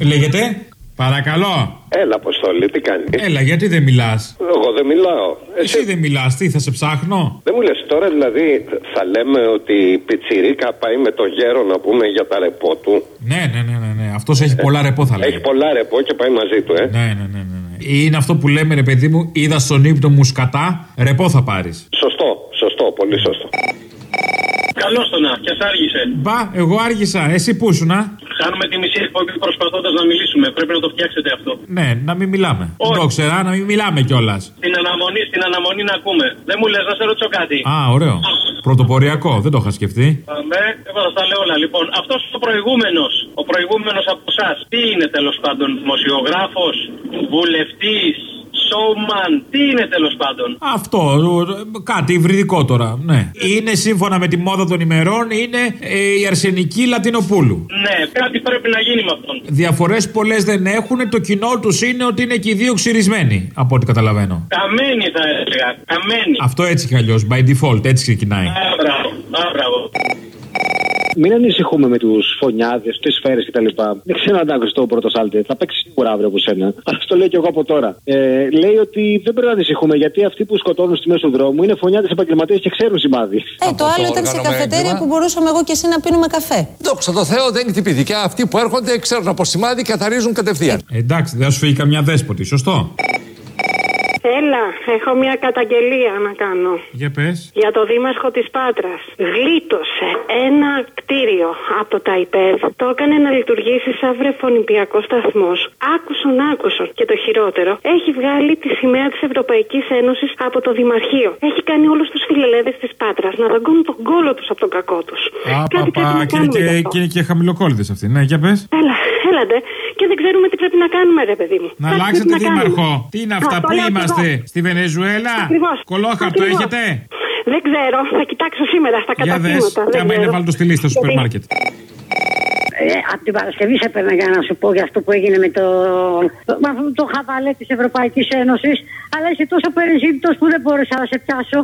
Λέγεται; Παρακαλώ. Έλα, Αποστολή, τι κάνεις; Έλα, γιατί δεν μιλάς; Εγώ δεν μιλάω. Εσύ δεν μιλάς, τι θα σε ψάχνω; Δεν μου λες τώρα, δηλαδή, θα λέμε ότι η πιτσιρίκα πάει με το γέρο να πούμε για τα ρεπό του; Ναι, ναι, ναι, ναι. ναι. Αυτός έχει πολλά ρεπό, θα λέει. Έχει πολλά ρεπό και πάει μαζί του, ε; Ναι, ναι, ναι, ναι. ναι. Είναι αυτό που λέμε, ρε παιδί μου, είδα στον ύπνο μου σκατά, ρεπό θα πάρεις. Σωστό, σωστό, πολύ σωστό. Καλώς το να, και άργησε. Μπα, εγώ άργησα. Εσύ πού σου να. Χάνουμε τη μισή εκπομπή προσπαθώντας να μιλήσουμε. Πρέπει να το φτιάξετε αυτό. Ναι, να μην μιλάμε. Όχι. Το ξέρα, να μην μιλάμε κιόλας. Στην αναμονή, στην αναμονή να ακούμε. Δεν μου λες να σε ρωτήσω κάτι. Α, ωραίο. Πρωτοποριακό, δεν το είχα σκεφτεί. Ναι, εγώ θα τα λέω όλα. Λοιπόν, αυτός ο προηγούμενος, ο προηγούμενος από εσάς, τι είναι τέλος πάντων, δημοσιογράφος, βουλευτής, showman, τι είναι τέλος πάντων; Αυτό, ε, κάτι υβριδικό τώρα. Ναι. Είναι σύμφωνα με τη μόδα των ημερών, είναι ε, η αρσενική Λατινοπούλου. Ναι, κάτι πρέπει να γίνει με αυτόν. Διαφορές πολλές δεν έχουν. Το κοινό τους είναι ότι είναι και οι δύο ξυρισμένοι, από ό,τι καταλαβαίνω. Καμένη θα έλεγα. Καμένη. Αυτό έτσι κι αλλιώς, by default, έτσι ξεκινάει. Α, μπράβο. Α, μπράβο. Μην ανησυχούμε με τους φωνιάδες, τις σφαίρες κτλ. Δεν ξέρω αν άκουσε το πρώτος σάλτε. Θα παίξει σίγουρα αύριο από σένα. Αλλά το λέω και εγώ από τώρα. Ε, λέει ότι δεν πρέπει να ανησυχούμε γιατί αυτοί που σκοτώνουν στη μέση του δρόμου είναι φωνιάδες επαγγελματίες και ξέρουν σημάδι. Ε, το άλλο ήταν σε καφετέρια που μπορούσαμε εγώ και εσύ να πίνουμε καφέ. Δόξα τω Θεώ, δεν είναι τυπηδική. Αυτοί που έρχονται ξέρουν από σημάδι και καθαρίζουν κατευθείαν. Ε, εντάξει, δεν σου φύγει καμιά δέσποτη, σωστό. Έλα, έχω μια καταγγελία να κάνω. Για πες. Για το δήμαρχο της Πάτρας. Γλίτωσε ένα κτίριο από τα ΙΠΕΔ. Το έκανε να λειτουργήσει σαν βρεφονιπιακός σταθμός. Άκουσον, άκουσον. Και το χειρότερο, έχει βγάλει τη σημαία της Ευρωπαϊκής Ένωσης από το Δημαρχείο. Έχει κάνει όλους τους φιλελέδε της Πάτρας να δαγκώνουν τον κόλο τους από τον κακό τους. Α, πα, πα, και είναι και, και, είναι και χαμηλοκόλλητες αυτοί. Ναι, για πες. Έλα, έλατε. Και δεν ξέρουμε τι πρέπει να κάνουμε, ρε παιδί μου. Να Κάτι αλλάξετε πρέπει να δήμαρχο. κάνουμε. Τι είναι αυτά, Αυτό πού λέω είμαστε, ακριβώς. στη Βενεζουέλα; Ακριβώς. Κολόχαρτο Ακριβώς. έχετε; Δεν ξέρω, θα κοιτάξω σήμερα στα Για δες. καταστήματα. Και δεν άμα είναι, ξέρω. βάλτε το στη λίστα στο Γιατί- σούπερ μάρκετ. Ε, από την Παρασκευή σε έπαιρνα για να σου πω για αυτό που έγινε με το, με αυτό το χαβαλέ της Ευρωπαϊκής Ένωσης. Αλλά είσαι τόσο περιζήτητος που δεν μπόρεσα να σε πιάσω.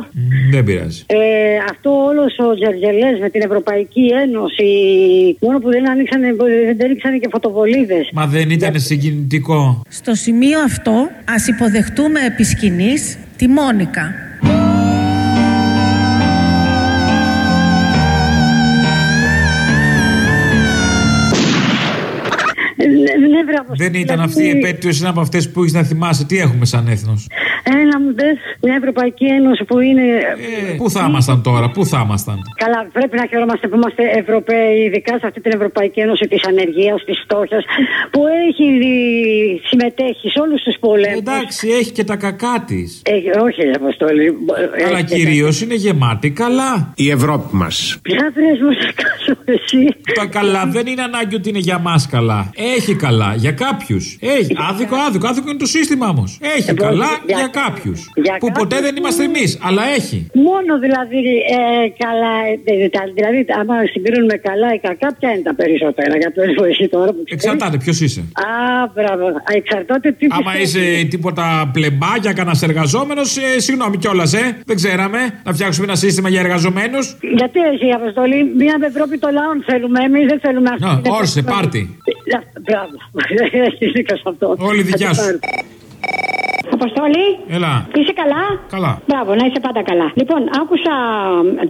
Δεν πειράζει. Ε, αυτό όλος ο Τζερτζελέ με την Ευρωπαϊκή Ένωση, μόνο που δεν άνοιξαν, δεν άνοιξαν και φωτοβολίδες. Μα δεν ήταν συγκινητικό. Στο σημείο αυτό ας υποδεχτούμε επί σκηνής τη Μόνικα. Δεν ήταν αυτή η επέτειος, είναι από αυτές που έχεις να θυμάσαι. Τι έχουμε σαν έθνος; Έλα μου δες, μια Ευρωπαϊκή Ένωση που είναι. Ε, πού θα ήμασταν τώρα, πού θα ήμασταν; Καλά, πρέπει να χαιρόμαστε που είμαστε Ευρωπαίοι, ειδικά σε αυτή την Ευρωπαϊκή Ένωση της ανεργίας, της φτώχειας, που έχει συμμετέχει σε όλους τους πολέμους. Εντάξει, έχει και τα κακά της. όχι, Αποστόλη. Αλλά Έχει και κυρίως είναι γεμάτη καλά. Η Ευρώπη μας. Ποια βρες μου σε κάσω εσύ; Τα καλά δεν είναι ανάγκη ότι είναι για μας καλά. Έχει καλά για κάποιους. Έχει. Άδικο, άδικο. Άδικο είναι το σύστημα όμως. Έχει Λοιπόν, καλά για- για κάποιους. για Που ποτέ κάποιους δεν είμαστε εμείς. Αλλά έχει. Μόνο δηλαδή ε, καλά. ε, τα- δηλαδή, άμα συγκρίνουμε καλά ή κακά, ποια είναι τα περισσότερα. Για πες μου εσύ τώρα που ξέρεις; Εξαρτάται ποιος είσαι. Α, μπράβο. Α, Εξαρτάται τι Άμα πιστεύεις. είσαι τίποτα πλεμπάκια, κανένας εργαζόμενος, ε, συγγνώμη κιόλας, ε. Δεν ξέραμε να φτιάξουμε ένα σύστημα για εργαζομένους. Γιατί εσύ, Αποστολή, μια Ευρώπη των λαών θέλουμε. Εμείς δεν θέλουμε αυτή. Να, την όρσε, Ευρώπη. πάρτι. Ε, Μπράβο. Έχει δίκιο σε αυτό. Όλη δικιά Θα την σου. πάρω. Αποστολή, Έλα. είσαι καλά; Καλά. Μπράβο, να είσαι πάντα καλά. Λοιπόν, άκουσα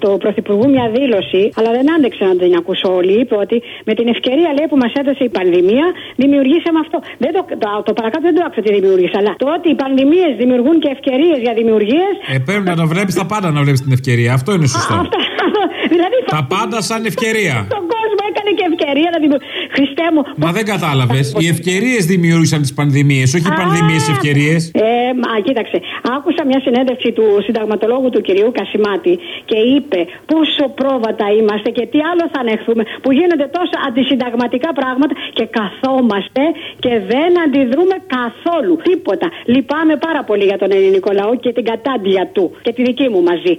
το Πρωθυπουργού μια δήλωση, αλλά δεν άντεξα να την ακούσω όλοι. Είπε ότι με την ευκαιρία λέει, που μας έδωσε η πανδημία, δημιουργήσαμε αυτό. Δεν το, το, το παρακάτω δεν το άκουσα τι δημιούργησε, αλλά το ότι οι πανδημίες δημιουργούν και ευκαιρίες για δημιουργίε. Ε, πρέπει να το βλέπεις τα πάντα να βλέπεις την ευκαιρία. Αυτό είναι σωστό. Αυτά. δηλαδή, Τα πάντα σαν ευκαιρία. Τον κόσμο έκανε και ευκαιρία να δημιουργήσει. Χριστέ μου. Μα δεν κατάλαβες. Οι ευκαιρίες δημιούργησαν τις πανδημίες, όχι οι πανδημίες ευκαιρίες. Ε, μα κοίταξε. Άκουσα μια συνέντευξη του συνταγματολόγου του κυρίου Κασιμάτη και είπε πόσο πρόβατα είμαστε και τι άλλο θα ανεχθούμε που γίνονται τόσα αντισυνταγματικά πράγματα και καθόμαστε και δεν αντιδρούμε καθόλου. Τίποτα. Λυπάμαι πάρα πολύ για τον ελληνικό λαό και την κατάντια του και τη δική μου μαζί.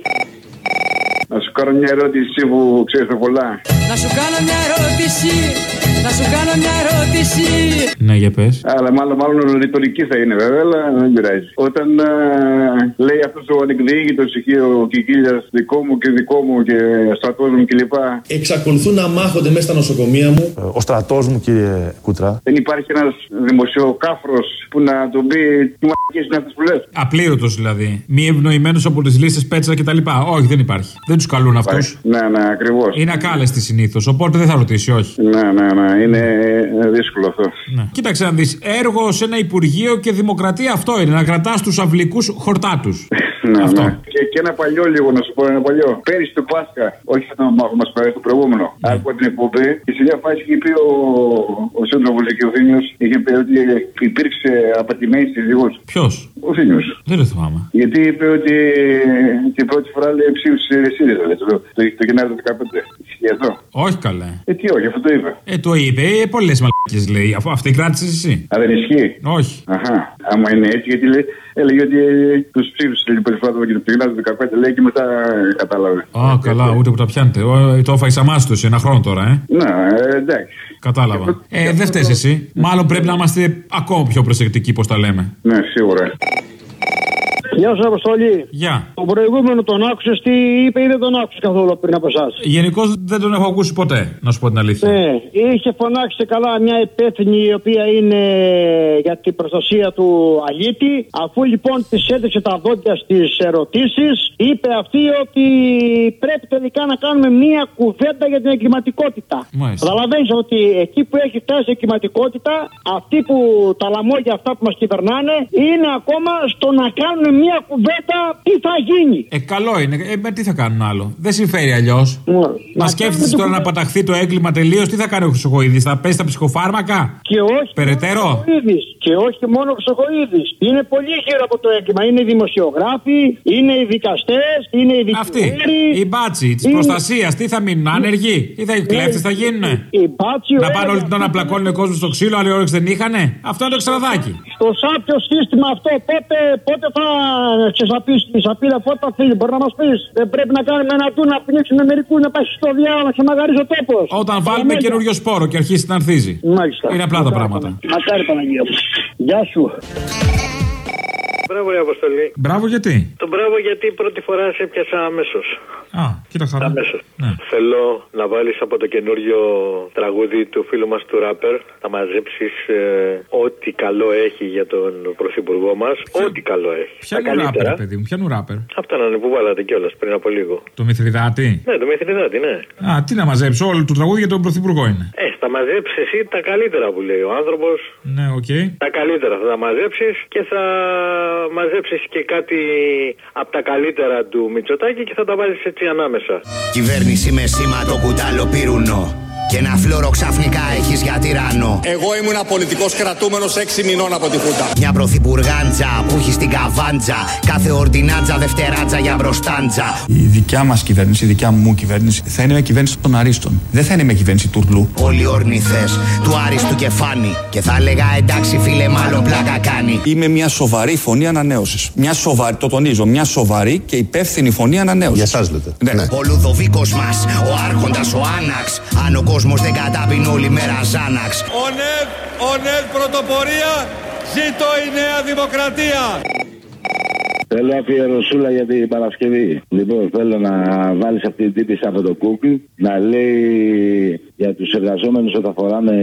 Να σου κάνω μια ερώτηση που ξέρεις πολλά. Να σου κάνω μια ερώτηση. Να σου κάνω μια ερώτηση. Ναι, για πες. Αλλά μάλλον, μάλλον ρητορική θα είναι βέβαια, αλλά δεν πειράζει. Όταν α, λέει αυτός ο ανεκδιήγητο ηχείο Κικίλιας δικό μου και δικό μου και στρατός μου κλπ. Εξακολουθούν να μάχονται μέσα στα νοσοκομεία μου. Ο στρατός μου, κύριε Κούτρα. Δεν υπάρχει ένας δημοσιοκάφρος που να τον πει τι μαγικέ είναι αυτές που λες. Απλήρωτος δηλαδή. Μη ευνοημένος από τις λίστες πέτσα κτλ. Όχι, δεν υπάρχει. Δεν τους καλούν αυτούς. Ναι, ναι, ακριβώς. Είναι ακάλεστη συνήθως. Οπότε δεν θα ρωτήσει, όχι. Ναι, ναι, ναι. Είναι δύσκολο αυτό. Ναι. Κοίταξε να δεις. Έργο σε ένα υπουργείο και δημοκρατία αυτό είναι. Να κρατάς τους αυλικούς χορτάτου. Ναι, Αυτό. ναι. Και, και ένα παλιό λίγο να σου πω ένα παλιό. Πέρυσι το Πάσχα, όχι αυτό που μα πάει το προηγούμενο. Ναι. Άκουγα την εκπομπή και σε μια φάση είχε πει ο, ο Σύντροφο και ο Θήμιο, είχε πει ότι υπήρξε απατημένη σύζυγο. Ποιο? Ο Θήμιο. Δεν το θυμάμαι. Γιατί είπε ότι την πρώτη φορά λέει ψήφισε ΣΥΡΙΖΑ λέει, το, το, το Γενάρη του 2015. Ισχύει αυτό. Όχι καλέ. Ε, τι όχι, αυτό το είπε. Ε, το είπε. Ε, Πολλές μαλακίε λέει. Αφού αυτή κράτησες εσύ. Α, δεν ισχύει; Όχι. Αχά. Άμα είναι έτσι, γιατί λέει, έλεγε ότι τους ψήφισες την πρώτη φορά το Γενάρη του 2015 λέει και μετά ε, κατάλαβε. Α, καλά, ούτε που τα πιάνετε. Ο, Το έφαγες αμάστοση ένα χρόνο τώρα, ε. Ναι, ε, εντάξει. Κατάλαβα. Ε, δεν φταίεις εσύ. Μάλλον πρέπει να είμαστε ακόμα πιο προσεκτικοί, πώς τα λέμε. Ναι, σίγουρα. Γεια σα, Αποστολή. Γεια. Τον προηγούμενο τον άκουσες, τι είπε ή δεν τον άκουσες καθόλου πριν από εσάς; Γενικώς δεν τον έχω ακούσει ποτέ, να σου πω την αλήθεια. Ναι, είχε φωνάξει σε καλά μια υπεύθυνη η οποία είναι για την προστασία του αλήτη. Αφού λοιπόν της έδειξε τα δόντια στις ερωτήσεις, είπε αυτή ότι πρέπει τελικά να κάνουμε μια κουβέντα για την εγκληματικότητα. Μάλιστα. Καταλαβαίνεις ότι εκεί που έχει φτάσει η εγκληματικότητα, αυτοί που τα λαμόγια αυτά που μας κυβερνάνε, είναι ακόμα στο να κάνουν μια κουβέντα τι θα γίνει. Ε, καλό είναι. Ε, με τι θα κάνουν άλλο. Δεν συμφέρει αλλιώς. Μα σκέφτεσαι τώρα να παταχθεί το έγκλημα τελείως, τι θα κάνει ο Χρυσοκοίδη, θα πέσει τα ψυχοφάρμακα; Και όχι Περαιτέρω. μόνο ο Χρυσοχοίδης. Και όχι μόνο ο Χρυσοχοίδης. Είναι πολύ γύρω από το έγκλημα. Είναι οι δημοσιογράφοι, είναι οι δικαστές, είναι οι Αυτοί. δικηγόροι. Οι μπάτσι της είναι- προστασίας, τι θα μείνουν, άνεργοι; Τι θα οι κλέφτες θα γίνουν. Οι μπάτσι, Να ο πάνε όλη την ώρα να πλακώνουν κόσμο στο ξύλο, άλλοι όρεξη δεν είχανε; Αυτό είναι το εξτραδάκι. Στο σάπιο σύστημα αυτό, πότε, πότε θα ξεσαπίσει τη σαπίλα, πότε θα φύγει, μπορεί να μας πεις. Δεν πρέπει να κάνουμε ένα του να πνίξουμε μερικού, να πάει στο διάλογο, να ξεμαγαρίζει ο τόπος. Όταν βάλουμε καινούριο σπόρο και αρχίσει να ανθίζει. Μάλιστα. Είναι απλά τα πράγματα. Μακάρι Παναγία μου. Γεια σου. Μπράβο, ρε Αποστολή. Μπράβο γιατί; Τον μπράβο γιατί πρώτη φορά σε πιάσα αμέσως. Α, κοίτα χαρά. Αμέσως. Ναι. Θέλω να βάλεις από το καινούριο τραγούδι του φίλου μας του ράπερ. Να μαζέψεις ό,τι καλό έχει για τον πρωθυπουργό μας. Ό,τι καλό έχει. Ποια Τα είναι ράπερ, καλύτερα. παιδί μου, ποια είναι ράπερ; Αυτά να είναι που βάλατε κιόλας πριν από λίγο. Το Μηθριδάτη; Ναι, το Μηθριδάτη, ναι. Α, τι να μαζέψω, όλο το τραγούδι για τον Πρωθυπουργό είναι. Ε, θα μαζέψεις εσύ τα καλύτερα που λέει ο άνθρωπος. Ναι, οκ. Τα καλύτερα θα τα μαζέψεις και θα μαζέψεις και κάτι από τα καλύτερα του Μητσοτάκη και θα τα βάλει έτσι ανάμεσα. Κυβέρνηση με σήμα το κουτάλο πυρουνό. Και ένα φλόρο ξαφνικά έχεις για τυράννο. Εγώ ήμουν πολιτικό κρατούμενος 6 μηνών από τη Χούτα. Μια πρωθυπουργάντζα που έχει στην καβάντζα. Κάθε ορτινάτζα δευτεράτζα για μπροστάντζα. Η δικιά μας κυβέρνηση, η δικιά μου κυβέρνηση, θα είναι μια κυβέρνηση των Αρίστων. Δεν θα είναι μια κυβέρνηση τουρλού. Όλοι ορνηθές του Άριστου και Φάνη. Και θα έλεγα εντάξει φίλε μάλλον πλάκα κάνει. Είμαι μια σοβαρή φωνή ανανέωσης. Μια σοβαρή, το τονίζω, μια σοβαρή και υπεύθυνη φωνή ανανέωσης. Για εσά λέτε. Ναι. Ο Λουδοβίκος μας, ο Άρχοντας, ο Άναξ. Αν ο κόσμος δεν κατάπινε όλη μέρα Ζάναξ. Ο ΝΕΒ, ο ΝΕΒ πρωτοπορία, ζήτω η Νέα Δημοκρατία. Θέλω αφιερωσούλα για την Παρασκευή. Λοιπόν, θέλω να βάλεις αυτή την τύπη από το Google να λέει για τους εργαζόμενους όταν φοράνε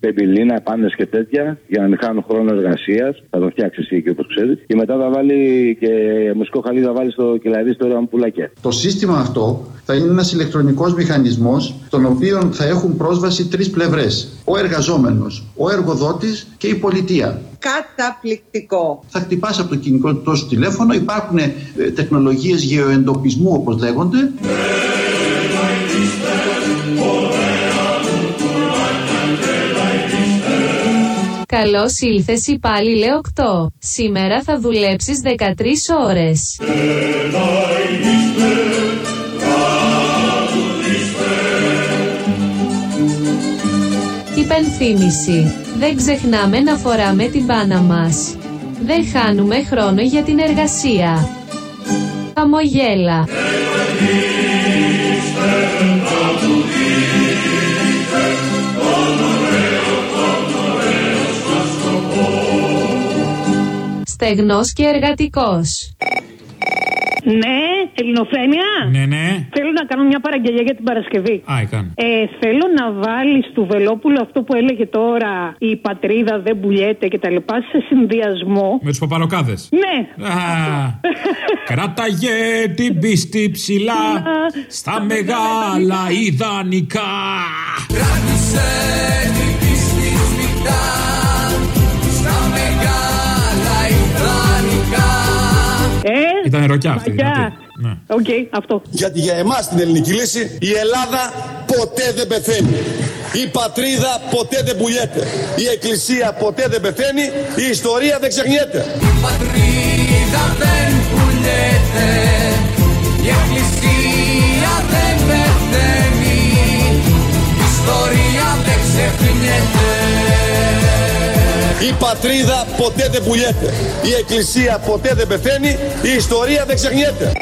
πεμπιλίνα, πάνε και τέτοια, για να μην χάνουν χρόνο εργασίας. Θα το φτιάξει εσύ και όπως ξέρεις. Και μετά θα βάλει και μουσικό χαλί, θα βάλει στο κελαρί στο ωραίο πουλακέ. Το σύστημα αυτό θα είναι ένας ηλεκτρονικός μηχανισμός τον οποίο θα έχουν πρόσβαση τρεις πλευρές. Ο εργαζόμενος, ο εργοδότης και η πολιτεία. Καταπληκτικό. Θα χτυπάς από το κινητό σου τηλέφωνο, υπάρχουν ε, τεχνολογίες γεωεντοπισμού όπως λέγονται. Καλώς ήλθες υπάλληλε 8. Σήμερα θα δουλέψεις 13 ώρες. Υπενθύμηση. Δεν ξεχνάμε να φοράμε την μπάνα μας. Δεν χάνουμε χρόνο για την εργασία. Χαμογέλα. Στεγνός και εργατικός. Ναι, ελληνοφρένια. Ναι, ναι. Θέλω να κάνω μια παραγγελία για την Παρασκευή. Α, έκανε. Ε, θέλω να βάλεις του Βελόπουλου αυτό που έλεγε τώρα η πατρίδα δεν πουλιέται και τα λοιπά σε συνδυασμό. Με τους παπαροκάδες. Ναι. Α, κράταγε την πίστη ψηλά στα μεγάλα ιδανικά. Κράτησε την πίστη σφιχτά Ε, Ήταν ροκιά αυτή. Μαγιάς. δυνατή. Ναι. Οκ, αυτό. Γιατί για εμάς την ελληνική λύση η Ελλάδα ποτέ δεν πεθαίνει. Η πατρίδα ποτέ δεν πουλιέται. Η εκκλησία ποτέ δεν πεθαίνει. Η ιστορία δεν ξεχνιέται. Πατρίδα δεν πουλιέται Η εκκλησία δεν πεθαίνει Η ιστορία δεν ξεχνιέται Η πατρίδα ποτέ δεν πουλιέται. Η εκκλησία ποτέ δεν πεθαίνει. Η ιστορία δεν ξεχνιέται.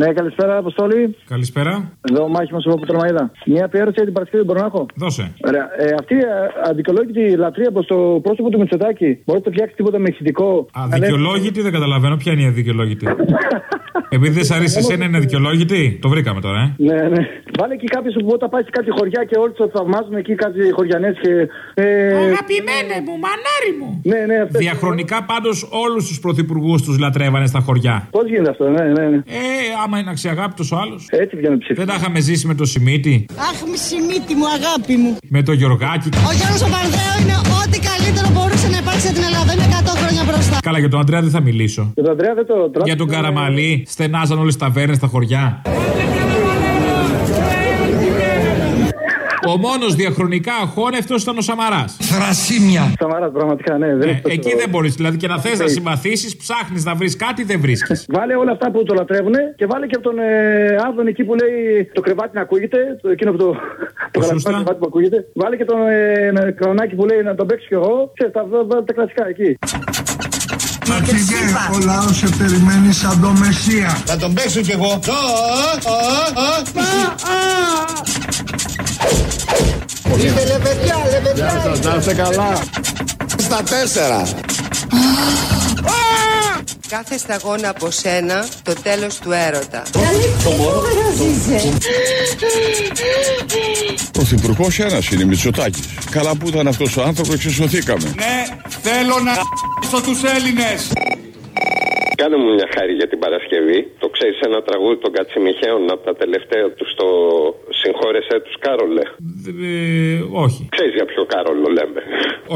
Ναι, καλησπέρα, Αποστόλη. Καλησπέρα. Εδώ μάχης μας από Τρομαίδα. Μια αφιέρωση για την Παρασκευή μπορώ να έχω; Δώσε. Ωραία. Ε, αυτή η ε, αδικαιολόγητη λατρεία προς το πρόσωπο του Μητσοτάκη μπορείτε να το φτιάξει τίποτα με ηχητικό. Αδικαιολόγητη δεν καταλαβαίνω. Ποια είναι η αδικαιολόγητη; Επειδή δεν σ' αρέσει εσένα είναι αδικαιολόγητη; Το βρήκαμε τώρα, ε. Ναι, ναι. Βάλε εκεί κάποιος που όταν πάει σε κάτι χωριά και όλοι το θαυμάζουν εκεί κάτι χωριανές και. Ε, Αγαπημένε μου, μανάρι μου. Ναι, ναι, αυτό. Διαχρονικά πάντως όλους τους πρωθυπουργούς τους λατρεύανε στα χωριά. Πώς γίνεται αυτό, ναι, ναι. ναι. Ε, άμα είναι αξιαγάπητος ο άλλος. Έτσι βγαίνει ψήφι. Δεν τα είχαμε ζήσει με το Σιμίτι, Αχ, μισημίτη μου, αγάπη μου. με το Γιωργάκη. Ο Γιώργος ο Παρδέο είναι ό,τι καλύτερο μπορούσε να υπάρξει για την Ελλάδα. Είναι 100 χρόνια μπροστά. Καλά, για τον Αντρέα δεν θα μιλήσω. Και τον Ανδρέα δεν το Για τον Καραμαλή, στενάζαν όλες τις ταβέρνες στα χωριά. Ο μόνος διαχρονικά αχώνευτος ήταν ο Σαμαράς. Θρασίμια. Σαμαράς, πραγματικά, ναι. Δεν έχει τόσο- Εκεί δεν μπορείς. Δηλαδή και να θες να Ναι. συμπαθήσεις, ψάχνεις να βρεις κάτι, δεν βρίσκεις. Βάλε όλα αυτά που το λατρεύουν και βάλε και από τον ε, Άδων εκεί που λέει το κρεβάτι να ακούγεται. Το, εκείνο που το, το γαλακτικό κρεβάτι που ακούγεται. Βάλε και τον ε, Κρονάκη που λέει να τον παίξω κι εγώ. Ξέρεις, τα, τα, τα κλασικά εκεί. Αρχηγέ, ο λαός σε περιμένει σαν το Μεσσία. Θα τον παίξω κι εγώ. Είστε λεβεδιά, λεβεδιά. Γεια σας, να είστε καλά. Στα τέσσερα. Κάθε σταγόνα από σένα το τέλος του έρωτα. Πρωθυπουργός ένας είναι, Μητσοτάκης. Καλά που ήταν αυτός ο άνθρωπος, εξισωθήκαμε. Ναι, θέλω να στο τους Έλληνες. Κάνε μου μια χάρη για την Παρασκευή. Το ξέρεις ένα τραγούδι των Κατσιμιχαίων από τα τελευταία τους στο Συγχώρεσέ τους Κάρολε. Ε, όχι. Ξέρεις για ποιο Κάρολο λέμε.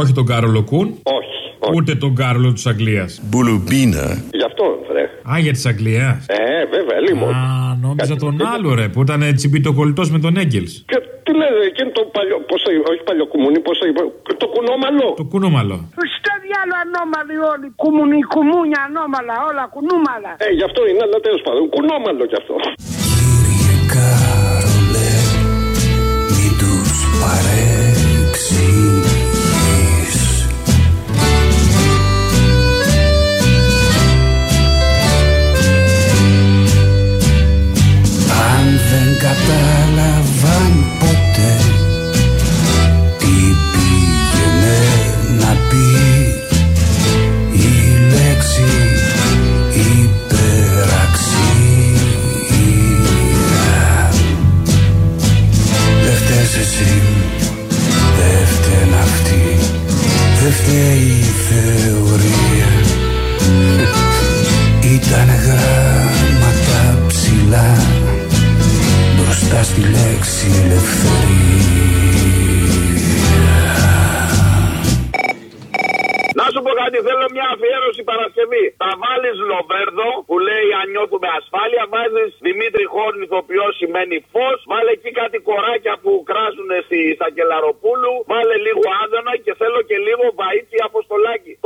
Όχι τον Κάρολο Κούν. Όχι. Ούτε τον Κάρολο της Αγγλίας. Μπουλουμπίνα. Γι' αυτό, βρε. Α, για της Αγγλίας. Ε, βέβαια, λίμον. Α, νόμιζα τον άλλο ρε που ήταν τσιμπιτοκολλητός με τον Έγκελς. Και τι λέει, εκείνο το παλιό. Πώ το είπα, όχι παλιό κουμούνι, πώ το είπα. Το κουνόμαλο. Το κουνούμαλο. Στο διάλο ανώμαλοι όλοι. Κουμουνι, κουμούνια ανώμαλα, όλα κουνούμαλα. Ε, γι' αυτό είναι, αλλά τέλος πάντων. Κουνόμαλο κι αυτό.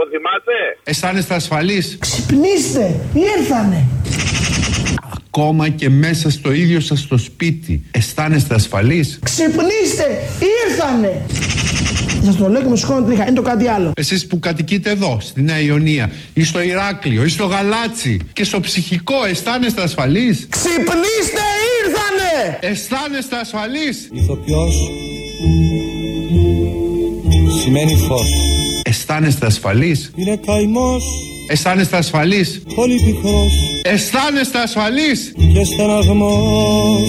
Αποστολάκι. Το θυμάσαι; Αισθάνεστε ασφαλείς; Ξυπνήστε, ήρθανε. ακόμα και μέσα στο ίδιο σας το σπίτι. Αισθάνεστε ασφαλείς; Ξυπνήστε, ήρθανε. Σα το λέω και με σηκώνω τρίχα, είναι το κάτι άλλο. Εσείς που κατοικείτε εδώ, στη Νέα Ιωνία, ή στο Ηράκλειο, ή στο Γαλάτσι και στο ψυχικό, αισθάνεστε ασφαλείς; Ξυπνήστε, ήρθανε. Αισθάνεστε ασφαλείς; Ηθοποιός σημαίνει φως. Αισθάνεστε ασφαλείς; Είναι καημός. Αισθάνεστε ασφαλείς; Πολύ πικρός. Αισθάνεστε ασφαλείς; Και στεναγμός.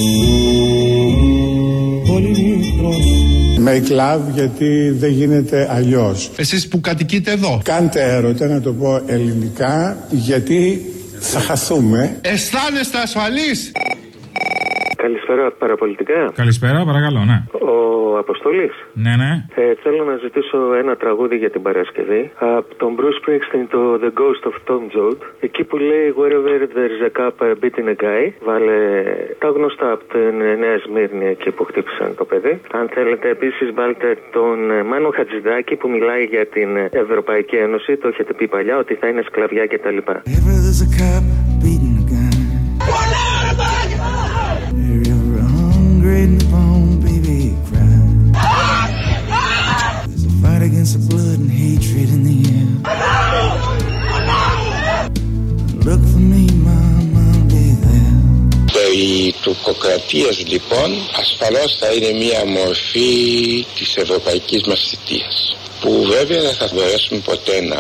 Πολύ μικρός. Make love γιατί δεν γίνεται αλλιώς. Εσείς που κατοικείτε εδώ. Κάντε έρωτα να το πω ελληνικά γιατί θα χαθούμε. Αισθάνεστε ασφαλείς; Καλησπέρα, παραπολιτικά. Καλησπέρα, παρακαλώ, ναι. Ο Αποστολή. Ναι, ναι. Ε, θέλω να ζητήσω ένα τραγούδι για την Παρασκευή. Από τον Bruce Springsteen, το The Ghost of Tom Joad. Εκεί που λέει Wherever there's a cup beating a guy. Βάλε τα γνωστά από την Νέα Σμύρνη εκεί που χτύπησαν το παιδί. Αν θέλετε επίσης βάλτε τον Μάνο Χατζηδάκη που μιλάει για την Ευρωπαϊκή Ένωση. Το έχετε πει παλιά ότι θα είναι σκλαβιά κτλ. Τουρκοκρατίας λοιπόν ασφαλώς θα είναι μια μορφή της ευρωπαϊκής μας θητείας που βέβαια δεν θα μπορέσουμε ποτέ να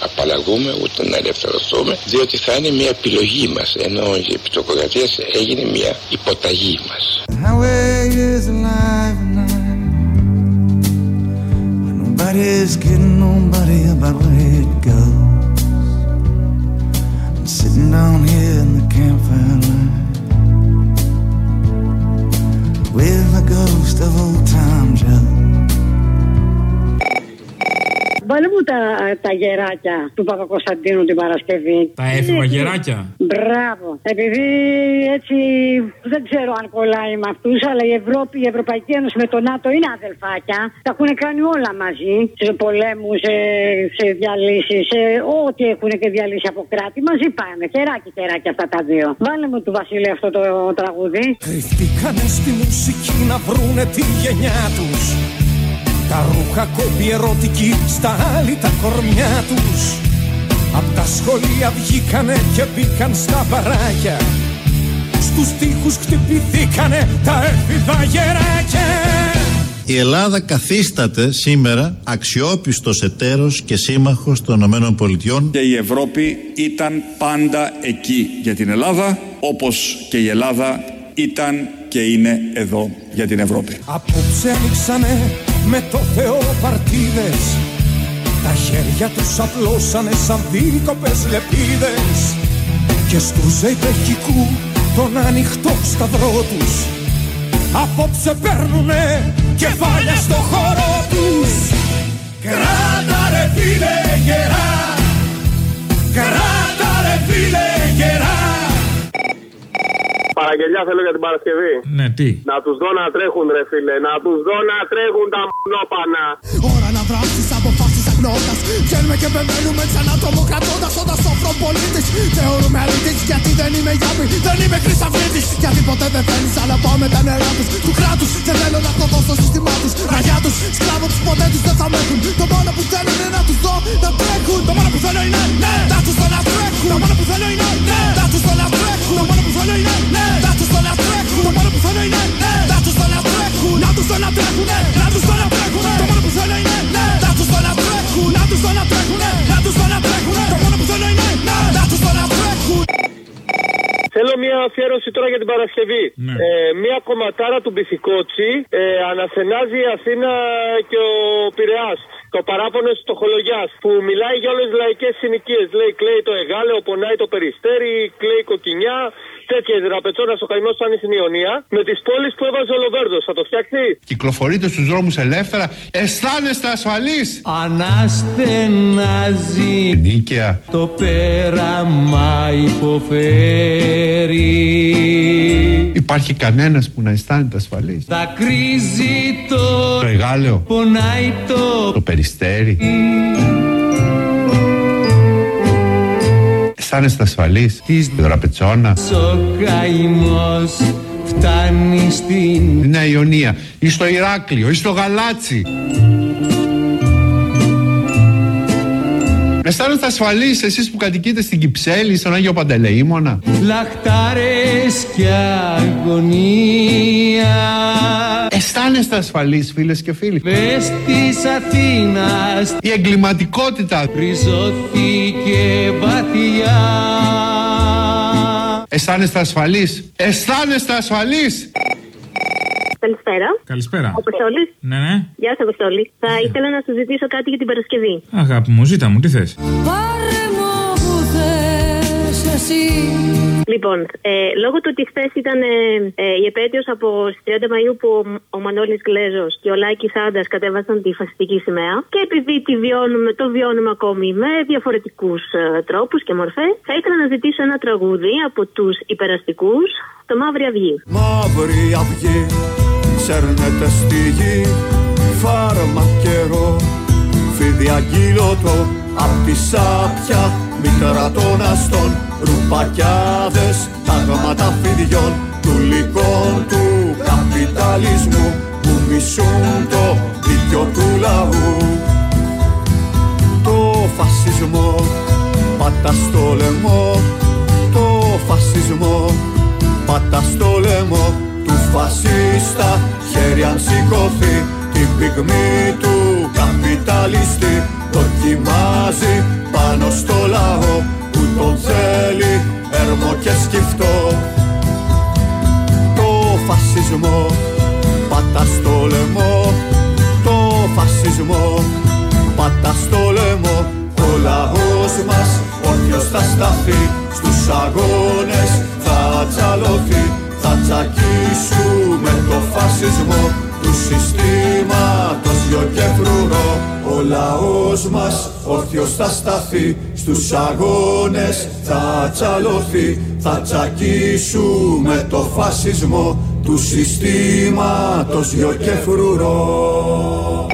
απαλλαγούμε ούτε να ελευθερωθούμε διότι θα είναι μια επιλογή μας ενώ η επιτοκοκρατίας έγινε μια υποταγή μας. The highway is alive and night. But nobody's kidding nobody about where it goes. I'm sitting down here in the campfire light with a ghost of old time Joe. Βάλε μου τα, τα γεράκια του Παπακοσταντίνου την Παρασκευή. Τα έφηβα γεράκια; Μπράβο. Επειδή έτσι δεν ξέρω αν κολλάει με αυτούς, αλλά η Ευρώπη, η Ευρωπαϊκή Ένωση με το ΝΑΤΟ είναι αδελφάκια. Τα έχουν κάνει όλα μαζί. Σε πολέμους, σε, σε διαλύσεις, σε ό,τι έχουν και διαλύσει από κράτη. Μαζί πάνε. Χεράκι, χεράκι αυτά τα δύο. Βάλε μου του Βασίλη αυτό το τραγούδι. Κρυφτήκανε στη μουσική να βρούνε τη γενιά τους Τα ρούχα κόπη ερωτική στα άλλη τα κορμιά τους Απ' τα σχολεία βγήκανε και μπήκαν στα παράκια Στους τοίχους χτυπηθήκανε τα έφηβα γεράκια Η Ελλάδα καθίσταται σήμερα αξιόπιστος εταίρος και σύμμαχος των ΗΠΑ. Και η Ευρώπη ήταν πάντα εκεί για την Ελλάδα, όπως και η Ελλάδα ήταν και είναι εδώ για την Ευρώπη. Απόψε ανοίξανε με το Θεό παρτίδες Τα χέρια τους απλώσανε σαν δίκοπες λεπίδες. Και στους ζεϊπεχικού τον ανοιχτό σταυρό τους. Απόψε παίρνουνε κεφάλια στο χώρο τους. Κράτα ρε φίλε γερά Κράτα ρε φίλε γερά Παραγγελιά θέλω για την Παρασκευή. Ναι, τι; Να τους δω να τρέχουν, ρε φίλε. Να τους δω να τρέχουν τα μονόπανα. Ώρα να δράσεις αποφάσεις αγνώντας Βγαίνουμε και μπαίνουμε ξανά τρομοκρατώντας Όταν σοφρό πολίτης θεωρούμε αλήτης Γιατί δεν είμαι γιάπη, δεν είμαι χρυσαυγίτης Γιατί ποτέ δεν φαίνεις αλλά πάω με τα νερά τους Του κράτους δεν θέλω να το δω στο σύστημά τους Ραγιά τους, σκλάβο τους ποτέ τους δεν θα με έχουν Το μόνο που θέλω είναι να τους δω να τρέχουν Το μόνο που θέλω είναι ναι, να τους δω να τρέχουν Το μόνο που θέλω είναι ναι, να τους δω να τρέχουν τώρα για την Παρασκευή. Ε, μια κομματάρα του Μπιθικότσι ε, αναστενάζει η Αθήνα και ο Πειραιάς. Το παράπονο της Στοχολογιάς που μιλάει για όλες τις λαϊκές συνοικίες. Λέει κλαίει το Εγάλεο, πονάει το Περιστέρι, κλαίει η Κοκκινιά. Τέτοια δραπετσόνα ο καημό σαν στην Ιωνία. Με τις πόλεις που έβαζε ο Λοβέρδος. Θα το φτιάξει. Κυκλοφορείτε στους δρόμους ελεύθερα. Αισθάνεστε ασφαλείς. Αναστενάζει Νίκαια. το πέραμα υποφέρει Υπάρχει κανένας που να αισθάνεται ασφαλής. Δακρύζει το Το Εγάλεο. πονάει το Το Περιστέρι. Αισθάνεστε ασφαλείς. Της Δραπετσόνα. ο καημός φτάνει στην Στη Νέα Ιωνία. Ή στο Ηράκλειο. Ή στο Γαλάτσι. Αισθάνεστε ασφαλείς εσείς που κατοικείτε στην Κυψέλη, στον Άγιο Παντελεήμονα. Λαχτάρες και αγωνία. Αισθάνεστε ασφαλείς, φίλες και φίλοι. Μες της Αθήνας. Η εγκληματικότητα. Ριζώθηκε βαθιά. Αισθάνεστε ασφαλείς. Αισθάνεστε ασφαλείς Καλησπέρα. Καλησπέρα. Αποστόλης. Ναι, ναι. Γεια σα, Αποστόλη. Θα ήθελα να σου ζητήσω κάτι για την Παρασκευή. Αγάπη μου, ζήτα μου, τι θες; Πάρε μου που θες εσύ. Λοιπόν, ε, λόγω του ότι χθες ήταν ε, ε, η επέτειος από τι 30 Μαου που ο, ο Μανώλης Γκλέζο και ο Λάκης Άντα κατέβασαν τη φασιστική σημαία και επειδή τη βιώνουμε, το βιώνουμε ακόμη με διαφορετικούς ε, τρόπους και μορφές, θα ήθελα να ζητήσω ένα τραγούδι από τους υπεραστικούς, το Μαύρη Αυγή. Μαύρη αυγή Σέρνεται στη γη Φάρμακερο Φίδι αγγείλωτο Απ' τη σάπια Μητέρα των αστών. Ρουπακιάδες Τάγματα φιδιών Του λικών του καπιταλισμού Που μισούν το δίκιο του λαού. Το φασισμό Πάτα στο λαιμό Το φασισμό Πάτα στο λαιμό του φασίστα Χέρι αν σηκωθεί την πυγμή του καπιταλιστή. Δοκιμάζει πάνω στο λαό που τον θέλει έρμο και σκυφτό. Το φασισμό πάτα στο λαιμό Το φασισμό πάτα στο λαιμό. Ο λαός μας όρθιος θα σταθεί Στους αγώνες θα τσαλωθεί Θα τσακίσουμε το φασισμό Του συστήματος γιο και φρουρό. Ο λαός μας όρθιος θα σταθεί Στους αγώνες θα τσαλωθεί. Θα τσακίσουμε το φασισμό Του συστήματος γιο και φρουρό